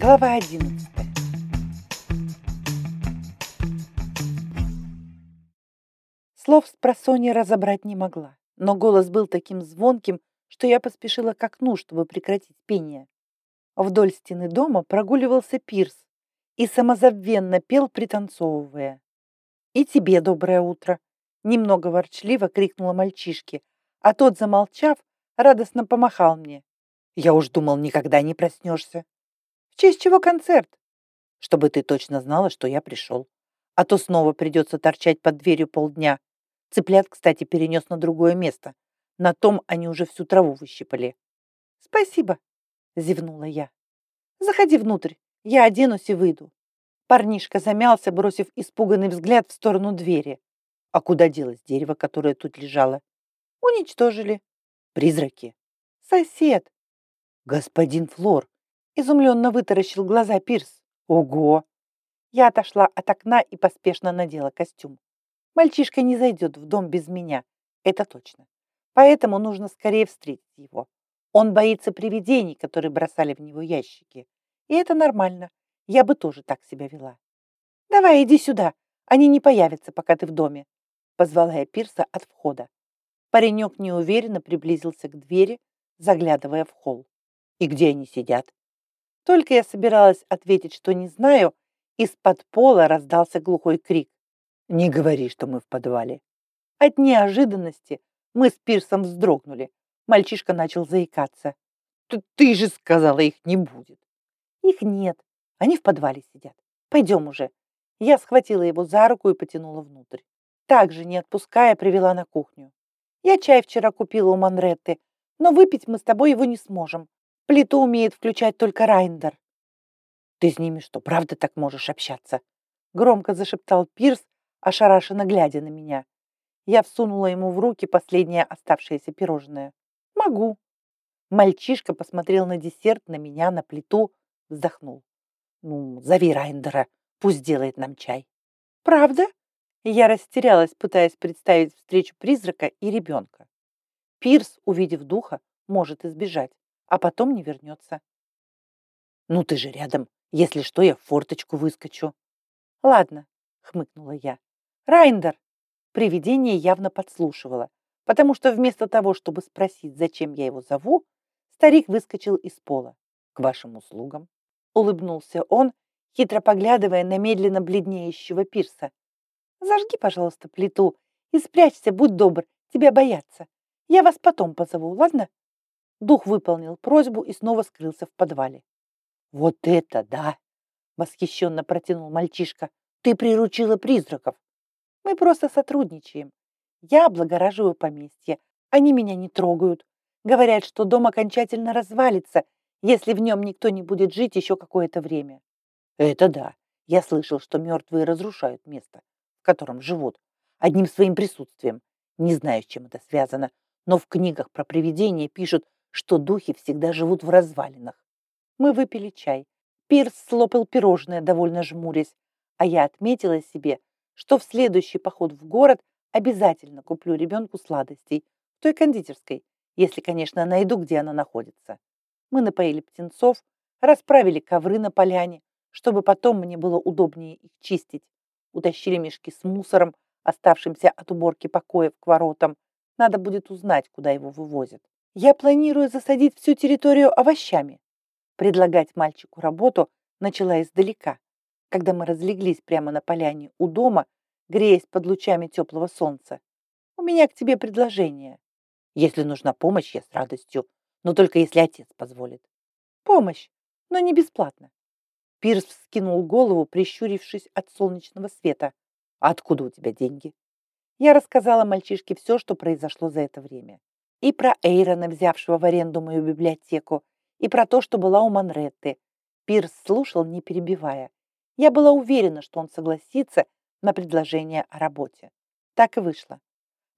Глава 11 Слов с просонья разобрать не могла, но голос был таким звонким, что я поспешила к окну, чтобы прекратить пение. Вдоль стены дома прогуливался Пирс и самозабвенно пел, пританцовывая. «И тебе доброе утро!» — немного ворчливо крикнула мальчишке, а тот, замолчав, радостно помахал мне. «Я уж думал, никогда не проснешься». «В честь чего концерт?» «Чтобы ты точно знала, что я пришел. А то снова придется торчать под дверью полдня. Цыплят, кстати, перенес на другое место. На том они уже всю траву выщипали». «Спасибо», — зевнула я. «Заходи внутрь, я оденусь и выйду». Парнишка замялся, бросив испуганный взгляд в сторону двери. А куда делось дерево, которое тут лежало? Уничтожили. Призраки. Сосед. Господин Флор. Изумленно вытаращил глаза Пирс. Ого! Я отошла от окна и поспешно надела костюм. Мальчишка не зайдет в дом без меня. Это точно. Поэтому нужно скорее встретить его. Он боится привидений, которые бросали в него ящики. И это нормально. Я бы тоже так себя вела. «Давай, иди сюда. Они не появятся, пока ты в доме», — позвала я Пирса от входа. Паренек неуверенно приблизился к двери, заглядывая в холл. «И где они сидят?» Только я собиралась ответить, что не знаю, из-под пола раздался глухой крик. «Не говори, что мы в подвале». От неожиданности мы с Пирсом вздрогнули. Мальчишка начал заикаться. «Ты, же сказала, их не будет». «Их нет. Они в подвале сидят. Пойдем уже. Я схватила его за руку и потянула внутрь. Также, не отпуская, привела на кухню. Я чай вчера купила у Манретты, но выпить мы с тобой его не сможем. Плиту умеет включать только Райндер. Ты с ними что, правда так можешь общаться? Громко зашептал Пирс, ошарашенно глядя на меня. Я всунула ему в руки последнее оставшееся пирожное. Могу. Мальчишка посмотрел на десерт, на меня, на плиту, вздохнул. Ну, зови Райндера, пусть делает нам чай. Правда? Я растерялась, пытаясь представить встречу призрака и ребенка. Пирс, увидев духа, может и сбежать, а потом не вернется. Ну ты же рядом. Если что, я в форточку выскочу. Ладно, хмыкнула я. Райндер! Привидение явно подслушивало, потому что вместо того, чтобы спросить, зачем я его зову, старик выскочил из пола. К вашим услугам улыбнулся он, хитро поглядывая на медленно бледнеющего пирса. «Зажги, пожалуйста, плиту и спрячься, будь добр, тебя боятся. Я вас потом позову, ладно?» Дух выполнил просьбу и снова скрылся в подвале. «Вот это да!» — восхищенно протянул мальчишка. «Ты приручила призраков!» «Мы просто сотрудничаем. Я облагораживаю поместье. Они меня не трогают. Говорят, что дом окончательно развалится, если в нем никто не будет жить еще какое-то время. Это да. Я слышал, что мертвые разрушают место, в котором живут, одним своим присутствием. Не знаю, с чем это связано, но в книгах про привидения пишут, что духи всегда живут в развалинах. Мы выпили чай. Пирс слопал пирожное, довольно жмурясь, а я отметила себе, что в следующий поход в город обязательно куплю ребенку сладостей в той кондитерской, если, конечно, найду, где она находится. Мы напоили птенцов, расправили ковры на поляне, чтобы потом мне было удобнее их чистить. Утащили мешки с мусором, оставшимся от уборки покоев к воротам. Надо будет узнать, куда его вывозят. Я планирую засадить всю территорию овощами. Предлагать мальчику работу начала издалека, когда мы разлеглись прямо на поляне у дома, греясь под лучами теплого солнца. У меня к тебе предложение. Если нужна помощь, я с радостью но только если отец позволит. Помощь, но не бесплатно. Пирс вскинул голову, прищурившись от солнечного света. «А откуда у тебя деньги?» Я рассказала мальчишке все, что произошло за это время. И про Эйрона, взявшего в аренду мою библиотеку, и про то, что была у Манретты. Пирс слушал, не перебивая. Я была уверена, что он согласится на предложение о работе. Так и вышло.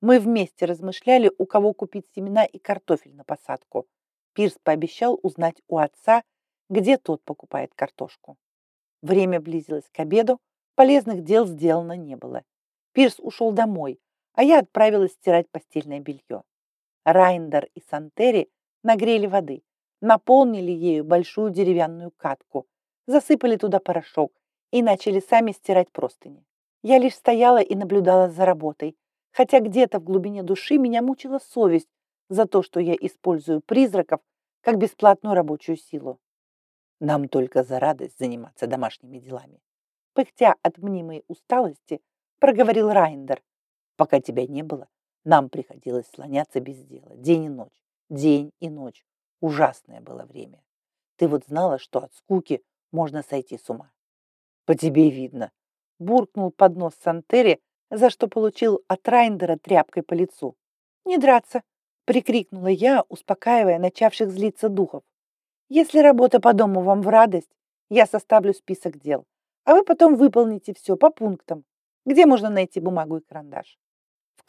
Мы вместе размышляли, у кого купить семена и картофель на посадку. Пирс пообещал узнать у отца, где тот покупает картошку. Время близилось к обеду, полезных дел сделано не было. Пирс ушел домой, а я отправилась стирать постельное белье. Райндер и Сантери нагрели воды, наполнили ею большую деревянную катку, засыпали туда порошок и начали сами стирать простыни. Я лишь стояла и наблюдала за работой, хотя где-то в глубине души меня мучила совесть за то, что я использую призраков как бесплатную рабочую силу. Нам только за радость заниматься домашними делами. Пыхтя от мнимой усталости, проговорил Райндер. Пока тебя не было, нам приходилось слоняться без дела, день и ночь, день и ночь. Ужасное было время. Ты вот знала, что от скуки можно сойти с ума. По тебе видно. Буркнул под нос Сантери, за что получил от Райндера тряпкой по лицу. Не драться, прикрикнула я, успокаивая начавших злиться духов. Если работа по дому вам в радость, я составлю список дел, а вы потом выполните все по пунктам. Где можно найти бумагу и карандаш?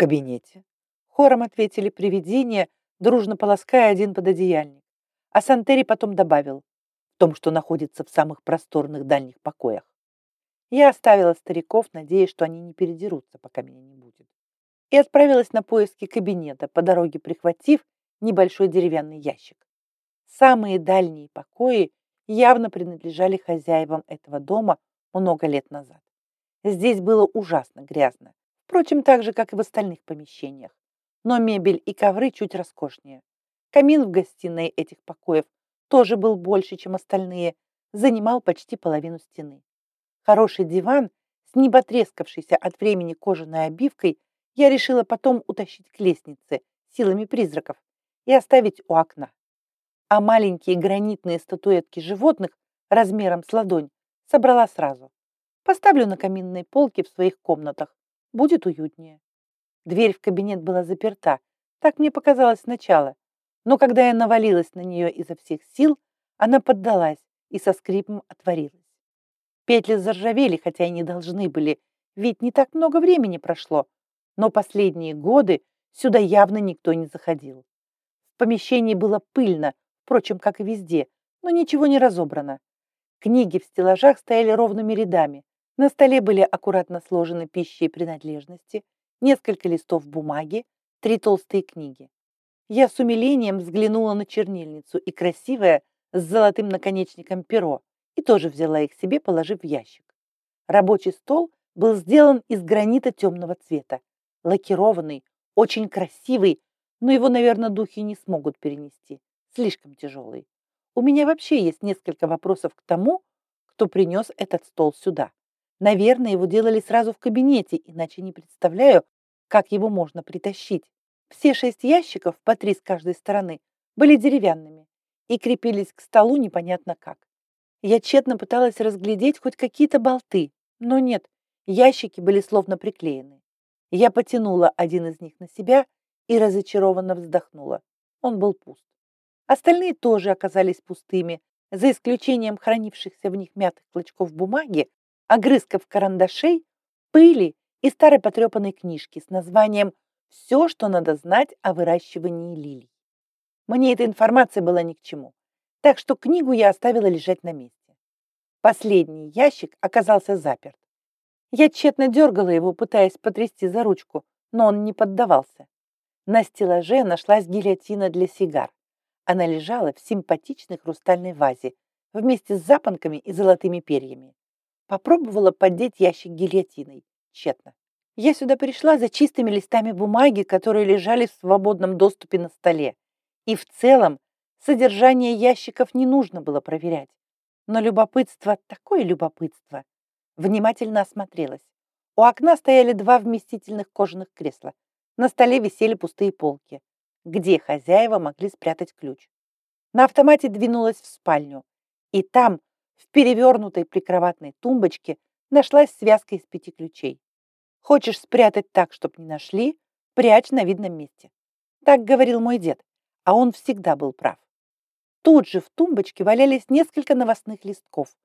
Кабинете. Хором ответили привидения, дружно полоская один пододеяльник. А Сантери потом добавил, в том, что находится в самых просторных дальних покоях. Я оставила стариков, надеясь, что они не передерутся, пока меня не будет. И отправилась на поиски кабинета, по дороге прихватив небольшой деревянный ящик. Самые дальние покои явно принадлежали хозяевам этого дома много лет назад. Здесь было ужасно грязно, впрочем, так же, как и в остальных помещениях. Но мебель и ковры чуть роскошнее. Камин в гостиной этих покоев тоже был больше, чем остальные, занимал почти половину стены. Хороший диван с неботрескавшейся от времени кожаной обивкой я решила потом утащить к лестнице силами призраков и оставить у окна а маленькие гранитные статуэтки животных размером с ладонь собрала сразу. Поставлю на каминной полке в своих комнатах. Будет уютнее. Дверь в кабинет была заперта, так мне показалось сначала. Но когда я навалилась на нее изо всех сил, она поддалась и со скрипом отворилась. Петли заржавели, хотя и не должны были, ведь не так много времени прошло. Но последние годы сюда явно никто не заходил. В помещении было пыльно, впрочем, как и везде, но ничего не разобрано. Книги в стеллажах стояли ровными рядами. На столе были аккуратно сложены пищи и принадлежности, несколько листов бумаги, три толстые книги. Я с умилением взглянула на чернильницу и красивое с золотым наконечником перо и тоже взяла их себе, положив в ящик. Рабочий стол был сделан из гранита темного цвета, лакированный, очень красивый, но его, наверное, духи не смогут перенести слишком тяжелый. У меня вообще есть несколько вопросов к тому, кто принес этот стол сюда. Наверное, его делали сразу в кабинете, иначе не представляю, как его можно притащить. Все шесть ящиков, по три с каждой стороны, были деревянными и крепились к столу непонятно как. Я тщетно пыталась разглядеть хоть какие-то болты, но нет, ящики были словно приклеены. Я потянула один из них на себя и разочарованно вздохнула. Он был пуст. Остальные тоже оказались пустыми, за исключением хранившихся в них мятых клочков бумаги, огрызков карандашей, пыли и старой потрепанной книжки с названием «Все, что надо знать о выращивании лилий». Мне эта информация была ни к чему, так что книгу я оставила лежать на месте. Последний ящик оказался заперт. Я тщетно дергала его, пытаясь потрясти за ручку, но он не поддавался. На стеллаже нашлась гильотина для сигар. Она лежала в симпатичной хрустальной вазе вместе с запонками и золотыми перьями. Попробовала поддеть ящик гильотиной. Тщетно. Я сюда пришла за чистыми листами бумаги, которые лежали в свободном доступе на столе. И в целом содержание ящиков не нужно было проверять. Но любопытство, такое любопытство. Внимательно осмотрелась. У окна стояли два вместительных кожаных кресла. На столе висели пустые полки где хозяева могли спрятать ключ. На автомате двинулась в спальню, и там, в перевернутой прикроватной тумбочке, нашлась связка из пяти ключей. Хочешь спрятать так, чтоб не нашли, прячь на видном месте. Так говорил мой дед, а он всегда был прав. Тут же в тумбочке валялись несколько новостных листков.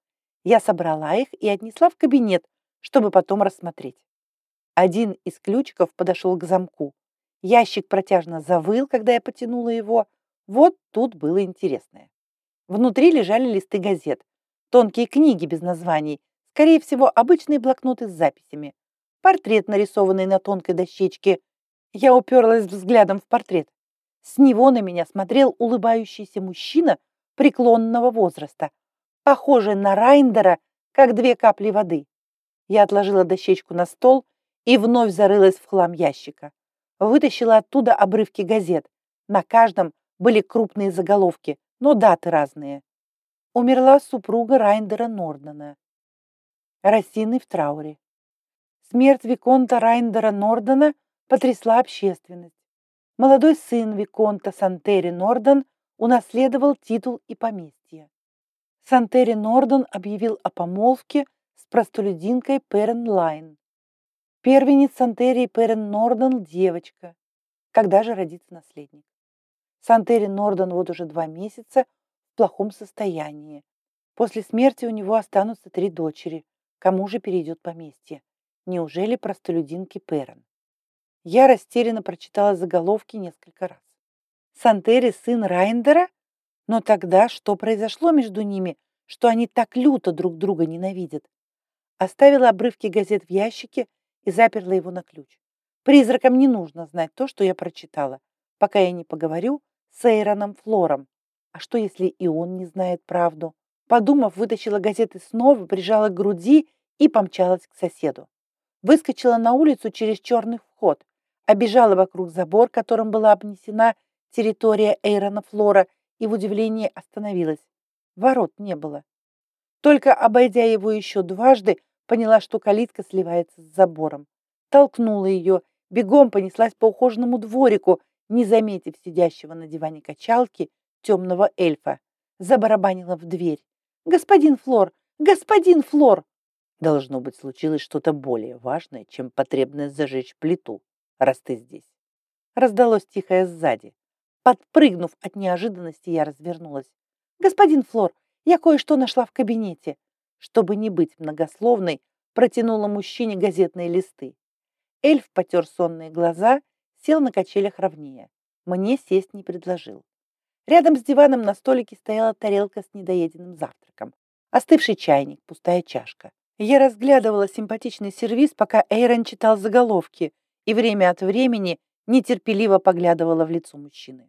Я собрала их и отнесла в кабинет, чтобы потом рассмотреть. Один из ключиков подошел к замку, Ящик протяжно завыл, когда я потянула его. Вот тут было интересное. Внутри лежали листы газет, тонкие книги без названий, скорее всего, обычные блокноты с записями. Портрет, нарисованный на тонкой дощечке. Я уперлась взглядом в портрет. С него на меня смотрел улыбающийся мужчина преклонного возраста. похожий на Райндера, как две капли воды. Я отложила дощечку на стол и вновь зарылась в хлам ящика. Вытащила оттуда обрывки газет. На каждом были крупные заголовки, но даты разные. Умерла супруга Райндера Нордена. Росины в трауре. Смерть Виконта Райндера Нордена потрясла общественность. Молодой сын Виконта Сантери Норден унаследовал титул и поместье. Сантери Норден объявил о помолвке с простолюдинкой Перен Лайн. Первенец Сантери Перен Норден – девочка. Когда же родится наследник? Сантери Норден вот уже два месяца плохом состоянии. После смерти у него останутся три дочери. Кому же перейдет поместье? Неужели простолюдинки Перен? Я растерянно прочитала заголовки несколько раз. Сантери сын Райндера? Но тогда что произошло между ними, что они так люто друг друга ненавидят? Оставила обрывки газет в ящике и заперла его на ключ. Призракам не нужно знать то, что я прочитала, пока я не поговорю с Эйроном Флором. А что, если и он не знает правду? Подумав, вытащила газеты снова, прижала к груди и помчалась к соседу выскочила на улицу через черный вход, обежала вокруг забор, которым была обнесена территория Эйрона Флора, и в удивлении остановилась. Ворот не было. Только обойдя его еще дважды, поняла, что калитка сливается с забором. Толкнула ее, бегом понеслась по ухоженному дворику, не заметив сидящего на диване качалки темного эльфа. Забарабанила в дверь. «Господин Флор! Господин Флор!» Должно быть, случилось что-то более важное, чем потребность зажечь плиту, раз ты здесь. Раздалось тихое сзади. Подпрыгнув от неожиданности, я развернулась. «Господин Флор, я кое-что нашла в кабинете». Чтобы не быть многословной, протянула мужчине газетные листы. Эльф потер сонные глаза, сел на качелях ровнее. Мне сесть не предложил. Рядом с диваном на столике стояла тарелка с недоеденным завтраком. Остывший чайник, пустая чашка. Я разглядывала симпатичный сервиз, пока Эйрон читал заголовки, и время от времени нетерпеливо поглядывала в лицо мужчины.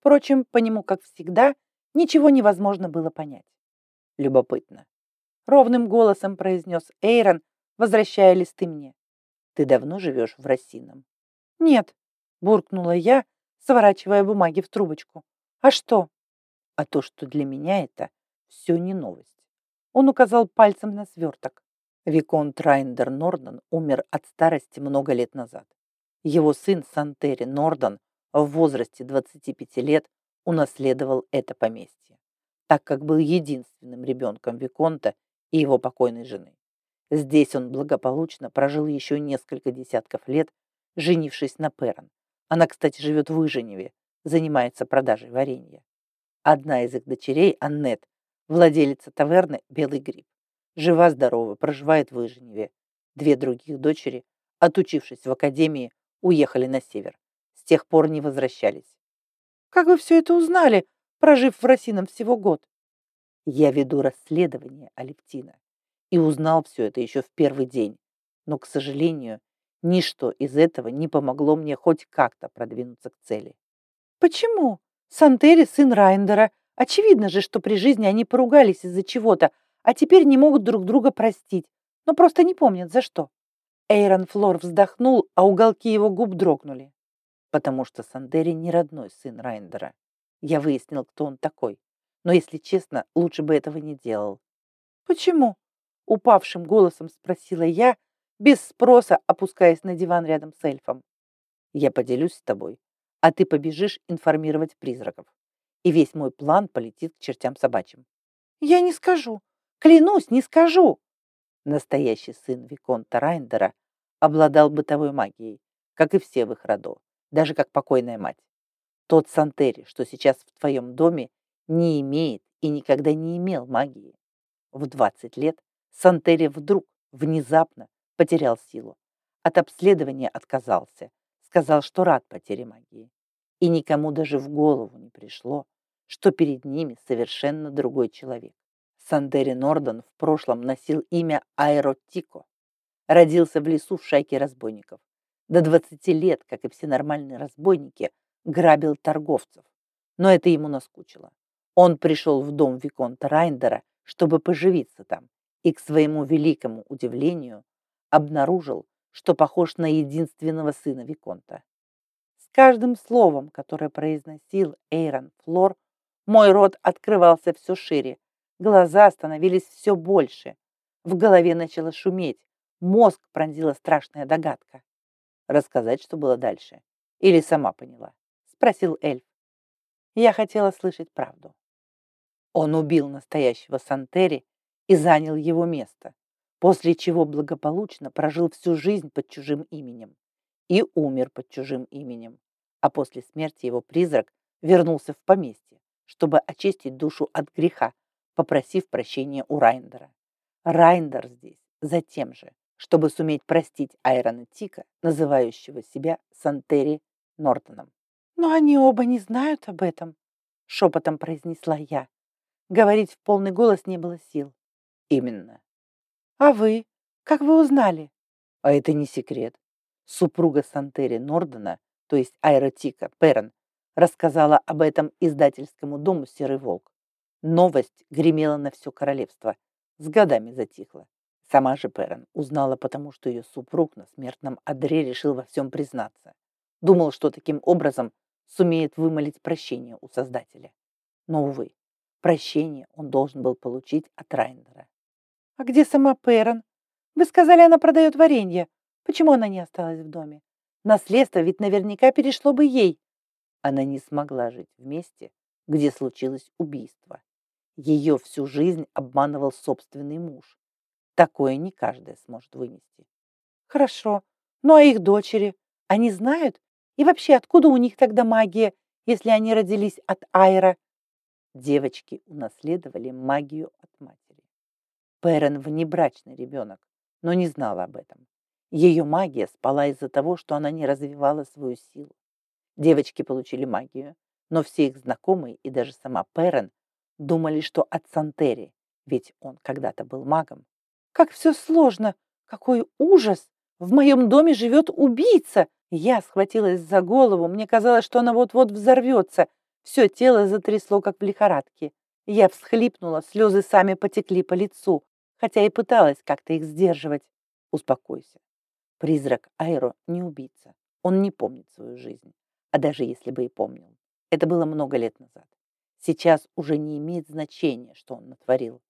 Впрочем, по нему, как всегда, ничего невозможно было понять. Любопытно. Ровным голосом произнес Эйрон, возвращая листы мне. Ты давно живешь в Росином? Нет, буркнула я, сворачивая бумаги в трубочку. А что? А то, что для меня это все не новость. Он указал пальцем на сверток. Виконт Райндер Норден умер от старости много лет назад. Его сын Сантери Норден в возрасте 25 лет унаследовал это поместье, так как был единственным ребенком Виконта и его покойной жены. Здесь он благополучно прожил еще несколько десятков лет, женившись на Перон. Она, кстати, живет в Выженеве, занимается продажей варенья. Одна из их дочерей, Аннет, Владелица таверны «Белый гриб». Жива-здорова, проживает в Выженеве. Две других дочери, отучившись в академии, уехали на север. С тех пор не возвращались. «Как вы все это узнали, прожив в Росином всего год?» «Я веду расследование Алевтина и узнал все это еще в первый день. Но, к сожалению, ничто из этого не помогло мне хоть как-то продвинуться к цели». «Почему? Сантери сын Райндера, Очевидно же, что при жизни они поругались из-за чего-то, а теперь не могут друг друга простить, но просто не помнят за что. Эйрон Флор вздохнул, а уголки его губ дрогнули. Потому что Сантери не родной сын Райндера. Я выяснил, кто он такой. Но, если честно, лучше бы этого не делал. «Почему?» — упавшим голосом спросила я, без спроса опускаясь на диван рядом с эльфом. «Я поделюсь с тобой, а ты побежишь информировать призраков и весь мой план полетит к чертям собачьим. Я не скажу. Клянусь, не скажу. Настоящий сын Виконта Райндера обладал бытовой магией, как и все в их роду, даже как покойная мать. Тот Сантери, что сейчас в твоем доме, не имеет и никогда не имел магии. В 20 лет Сантери вдруг, внезапно, потерял силу. От обследования отказался, сказал, что рад потере магии. И никому даже в голову не пришло, что перед ними совершенно другой человек. Сандери Нордон в прошлом носил имя Аэротико. Родился в лесу в шайке разбойников. До 20 лет, как и все нормальные разбойники, грабил торговцев. Но это ему наскучило. Он пришел в дом Виконта Райндера, чтобы поживиться там, и к своему великому удивлению обнаружил, что похож на единственного сына Виконта. С каждым словом, которое произносил Эйрон Флор, мой рот открывался все шире, глаза становились все больше, в голове начало шуметь, мозг пронзила страшная догадка. Рассказать, что было дальше? Или сама поняла? Спросил эльф. Я хотела слышать правду. Он убил настоящего Сантери и занял его место, после чего благополучно прожил всю жизнь под чужим именем и умер под чужим именем, а после смерти его призрак вернулся в поместье, чтобы очистить душу от греха, попросив прощения у Райндера. Райндер здесь за тем же, чтобы суметь простить Айрона Тика, называющего себя Сантери Нортоном. «Но они оба не знают об этом», — шепотом произнесла я. Говорить в полный голос не было сил. «Именно». «А вы? Как вы узнали?» «А это не секрет. Супруга Сантери Нордена, то есть Айра Тика, Перн, рассказала об этом издательскому дому «Серый волк». Новость гремела на все королевство, с годами затихла. Сама же Перн узнала, потому что ее супруг на смертном одре решил во всем признаться. Думал, что таким образом сумеет вымолить прощение у Создателя. Но, увы, прощение он должен был получить от Райндера. «А где сама Перон? Вы сказали, она продает варенье. Почему она не осталась в доме? Наследство ведь наверняка перешло бы ей». Она не смогла жить в месте, где случилось убийство. Ее всю жизнь обманывал собственный муж. Такое не каждая сможет вынести. Хорошо. Ну а их дочери? Они знают, и вообще, откуда у них тогда магия, если они родились от Айра? Девочки унаследовали магию от матери. Перен внебрачный ребенок, но не знала об этом. Ее магия спала из-за того, что она не развивала свою силу. Девочки получили магию, но все их знакомые и даже сама Перен думали, что от Сантери, ведь он когда-то был магом. Как все сложно! Какой ужас! В моем доме живет убийца! Я схватилась за голову, мне казалось, что она вот-вот взорвется. Все тело затрясло, как в лихорадке. Я всхлипнула, слезы сами потекли по лицу, хотя и пыталась как-то их сдерживать. Успокойся. Призрак Айро не убийца. Он не помнит свою жизнь. А даже если бы и помнил. Это было много лет назад. Сейчас уже не имеет значения, что он натворил.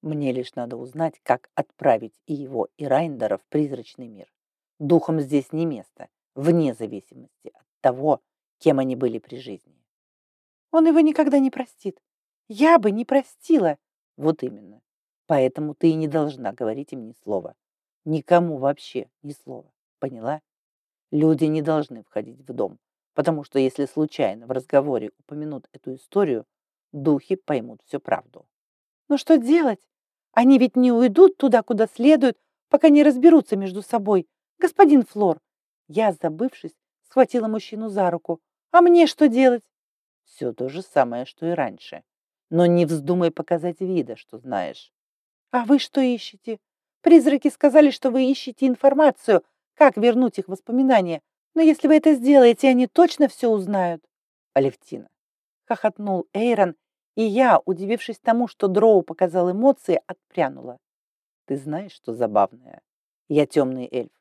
Мне лишь надо узнать, как отправить и его, и Райндера в призрачный мир. Духом здесь не место вне зависимости от того, кем они были при жизни. Он его никогда не простит. Я бы не простила. Вот именно. Поэтому ты и не должна говорить им ни слова. Никому вообще ни слова. Поняла? Люди не должны входить в дом, потому что если случайно в разговоре упомянут эту историю, духи поймут всю правду. Но что делать? Они ведь не уйдут туда, куда следует, пока не разберутся между собой. Господин Флор, я, забывшись, схватила мужчину за руку. «А мне что делать?» «Все то же самое, что и раньше. Но не вздумай показать вида, что знаешь». «А вы что ищете? Призраки сказали, что вы ищете информацию, как вернуть их воспоминания. Но если вы это сделаете, они точно все узнают». «Алевтина», — хохотнул Эйрон, и я, удивившись тому, что Дроу показал эмоции, отпрянула. «Ты знаешь, что забавное? Я темный эльф.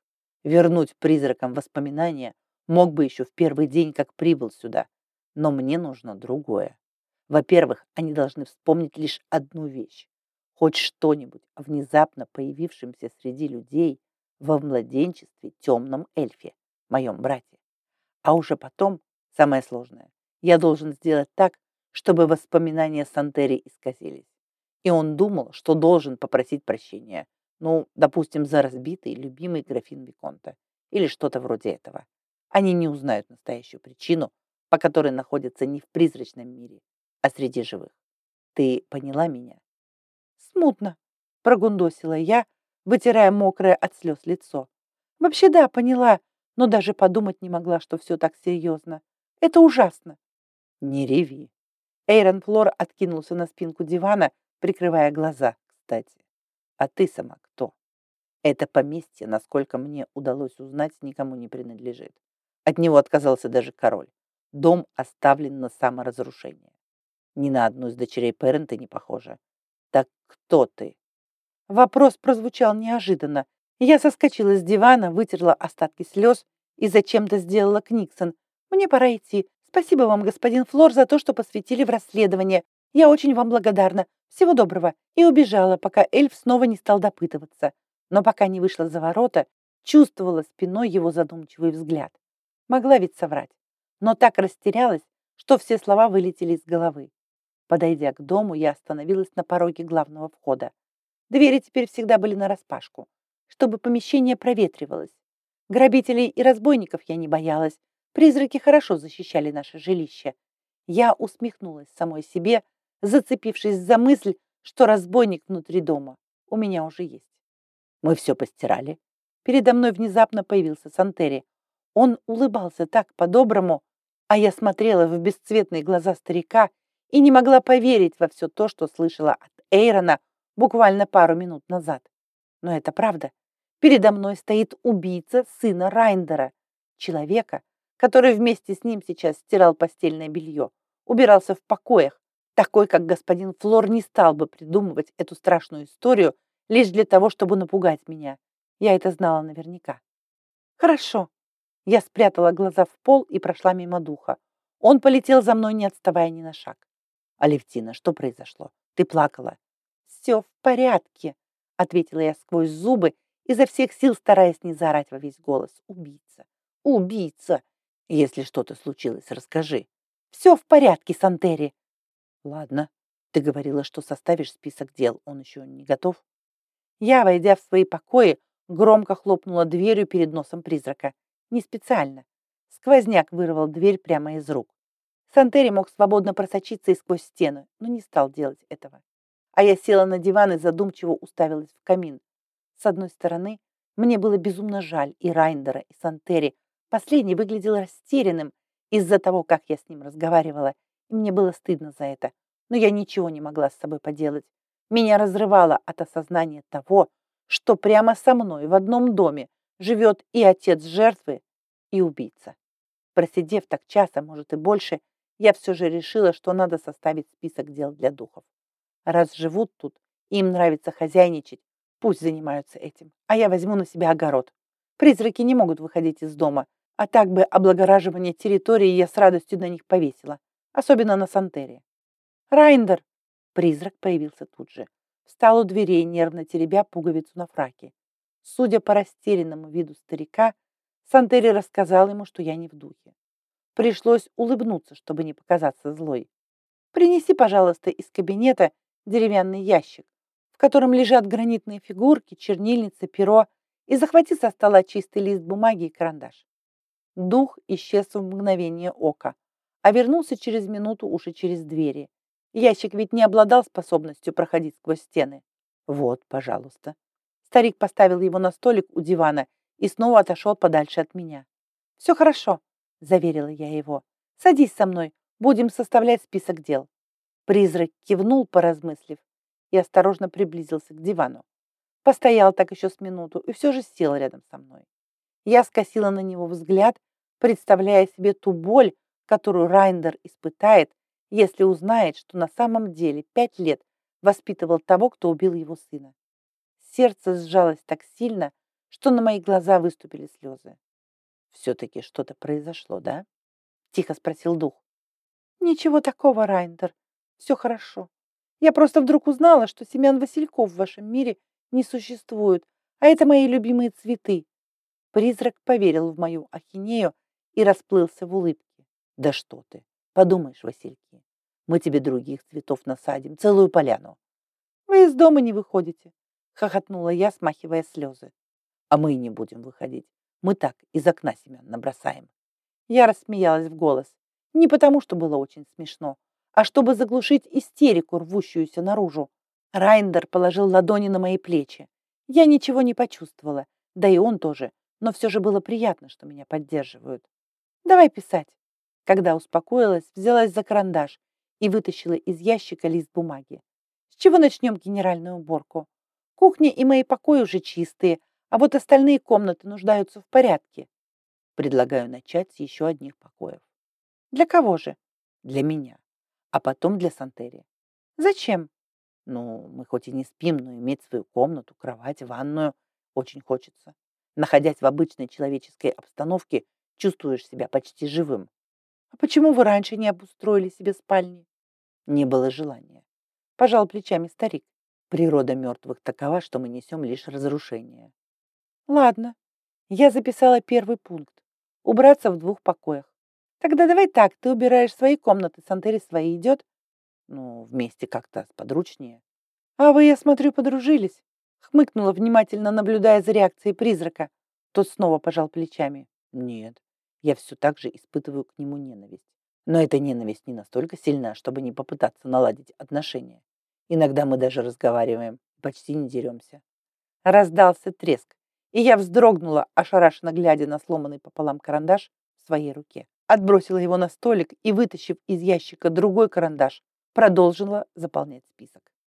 Вернуть призракам воспоминания мог бы еще в первый день, как прибыл сюда. Но мне нужно другое. Во-первых, они должны вспомнить лишь одну вещь. Хоть что-нибудь о внезапно появившемся среди людей во младенчестве темном эльфе, моем брате. А уже потом, самое сложное, я должен сделать так, чтобы воспоминания Сантери исказились. И он думал, что должен попросить прощения, ну, допустим, за разбитый любимый графин Виконта или что-то вроде этого. Они не узнают настоящую причину, по которой находятся не в призрачном мире, а среди живых. Ты поняла меня? Смутно, прогундосила я, вытирая мокрое от слез лицо. Вообще да, поняла, но даже подумать не могла, что все так серьезно. Это ужасно. Не реви. Эйрон Флор откинулся на спинку дивана, прикрывая глаза, кстати. А ты сама кто? Это поместье, насколько мне удалось узнать, никому не принадлежит. От него отказался даже король. Дом оставлен на саморазрушение. Ни на одну из дочерей Перрента не похоже. Так Кто ты? Вопрос прозвучал неожиданно. Я соскочила с дивана, вытерла остатки слез и зачем-то сделала Книксон. Мне пора идти. Спасибо вам, господин Флор, за то, что посвятили в расследование. Я очень вам благодарна. Всего доброго. И убежала, пока эльф снова не стал допытываться. Но пока не вышла за ворота, чувствовала спиной его задумчивый взгляд. Могла ведь соврать. Но так растерялась, что все слова вылетели из головы. Подойдя к дому, я остановилась на пороге главного входа. Двери теперь всегда были нараспашку, чтобы помещение проветривалось. Грабителей и разбойников я не боялась. Призраки хорошо защищали наше жилище. Я усмехнулась самой себе, зацепившись за мысль, что разбойник внутри дома у меня уже есть. Мы все постирали. Передо мной внезапно появился Сантери. Он улыбался так по-доброму, а я смотрела в бесцветные глаза старика и не могла поверить во все то, что слышала от Эйрона буквально пару минут назад. Но это правда. Передо мной стоит убийца сына Райндера, человека, который вместе с ним сейчас стирал постельное белье, убирался в покоях, такой, как господин Флор не стал бы придумывать эту страшную историю лишь для того, чтобы напугать меня. Я это знала наверняка. Хорошо. Я спрятала глаза в пол и прошла мимо духа. Он полетел за мной, не отставая ни на шаг. Алевтина, что произошло? Ты плакала все в порядке», — ответила я сквозь зубы, изо всех сил стараясь не заорать во весь голос. «Убийца! Убийца! Если что-то случилось, расскажи. Все в порядке, Сантери!» «Ладно, ты говорила, что составишь список дел. Он еще не готов?» Я, войдя в свои покои, громко хлопнула дверью перед носом призрака. Не специально. Сквозняк вырвал дверь прямо из рук. Сантери мог свободно просочиться и сквозь стену, но не стал делать этого а я села на диван и задумчиво уставилась в камин. С одной стороны, мне было безумно жаль и Райндера, и Сантери. Последний выглядел растерянным из-за того, как я с ним разговаривала, и мне было стыдно за это. Но я ничего не могла с собой поделать. Меня разрывало от осознания того, что прямо со мной в одном доме живет и отец жертвы, и убийца. Просидев так час, а может и больше, я все же решила, что надо составить список дел для духов. Раз живут тут, им нравится хозяйничать, пусть занимаются этим. А я возьму на себя огород. Призраки не могут выходить из дома, а так бы облагораживание территории я с радостью на них повесила, особенно на Сантере. Райндер! Призрак появился тут же. Встал у дверей, нервно теребя пуговицу на фраке. Судя по растерянному виду старика, Сантери рассказал ему, что я не в духе. Пришлось улыбнуться, чтобы не показаться злой. «Принеси, пожалуйста, из кабинета деревянный ящик, в котором лежат гранитные фигурки, чернильница, перо, и захвати со стола чистый лист бумаги и карандаш. Дух исчез в мгновение ока, а вернулся через минуту уже через двери. Ящик ведь не обладал способностью проходить сквозь стены. Вот, пожалуйста. Старик поставил его на столик у дивана и снова отошел подальше от меня. «Все хорошо», — заверила я его. «Садись со мной, будем составлять список дел». Призрак кивнул, поразмыслив, и осторожно приблизился к дивану. Постоял так еще с минуту и все же сел рядом со мной. Я скосила на него взгляд, представляя себе ту боль, которую Райндер испытает, если узнает, что на самом деле пять лет воспитывал того, кто убил его сына. Сердце сжалось так сильно, что на мои глаза выступили слезы. «Все-таки что-то произошло, да?» — тихо спросил дух. «Ничего такого, Райндер. Все хорошо. Я просто вдруг узнала, что семян Васильков в вашем мире не существует, а это мои любимые цветы. Призрак поверил в мою ахинею и расплылся в улыбке. Да что ты, подумаешь, Васильки, мы тебе других цветов насадим, целую поляну. Вы из дома не выходите, хохотнула я, смахивая слезы. А мы и не будем выходить. Мы так из окна семян набросаем. Я рассмеялась в голос. Не потому, что было очень смешно, а чтобы заглушить истерику, рвущуюся наружу. Райндер положил ладони на мои плечи. Я ничего не почувствовала, да и он тоже, но все же было приятно, что меня поддерживают. «Давай писать». Когда успокоилась, взялась за карандаш и вытащила из ящика лист бумаги. «С чего начнем генеральную уборку? Кухня и мои покои уже чистые, а вот остальные комнаты нуждаются в порядке. Предлагаю начать с еще одних покоев. Для кого же? Для меня а потом для Сантери. Зачем? Ну, мы хоть и не спим, но иметь свою комнату, кровать, ванную очень хочется. Находясь в обычной человеческой обстановке, чувствуешь себя почти живым. А почему вы раньше не обустроили себе спальни? Не было желания. Пожал плечами старик. Природа мертвых такова, что мы несем лишь разрушение. Ладно, я записала первый пункт. Убраться в двух покоях. Тогда давай так, ты убираешь свои комнаты, Сантери свои идет? Ну, вместе как-то сподручнее. А вы, я смотрю, подружились. Хмыкнула, внимательно наблюдая за реакцией призрака. Тот снова пожал плечами. Нет, я все так же испытываю к нему ненависть. Но эта ненависть не настолько сильна, чтобы не попытаться наладить отношения. Иногда мы даже разговариваем, почти не деремся. Раздался треск, и я вздрогнула, ошарашенно глядя на сломанный пополам карандаш в своей руке. Отбросила его на столик и, вытащив из ящика другой карандаш, продолжила заполнять список.